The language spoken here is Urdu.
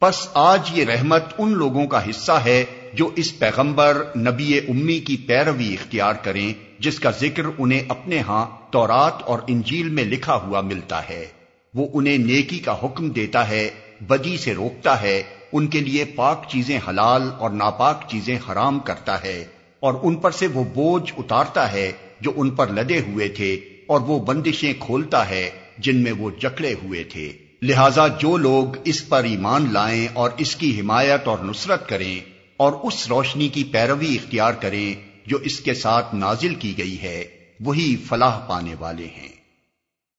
پس آج یہ رحمت ان لوگوں کا حصہ ہے جو اس پیغمبر نبی امی کی پیروی اختیار کریں، جس کا ذکر انہیں اپنے ہاں تورات اور انجیل میں لکھا ہوا ملتا ہے۔ وہ انہیں نیکی کا حکم دیتا ہے، بدی سے روکتا ہے، ان کے لیے پاک چیزیں حلال اور ناپاک چیزیں حرام کرتا ہے۔ اور ان پر سے وہ بوجھ اتارتا ہے جو ان پر لدے ہوئے تھے، اور وہ بندشیں کھولتا ہے جن میں وہ جکڑے ہوئے تھے۔ لہذا جو لوگ اس پر ایمان لائیں اور اس کی حمایت اور نصرت کریں اور اس روشنی کی پیروی اختیار کریں جو اس کے ساتھ نازل کی گئی ہے، وہی فلاح پانے والے ہیں۔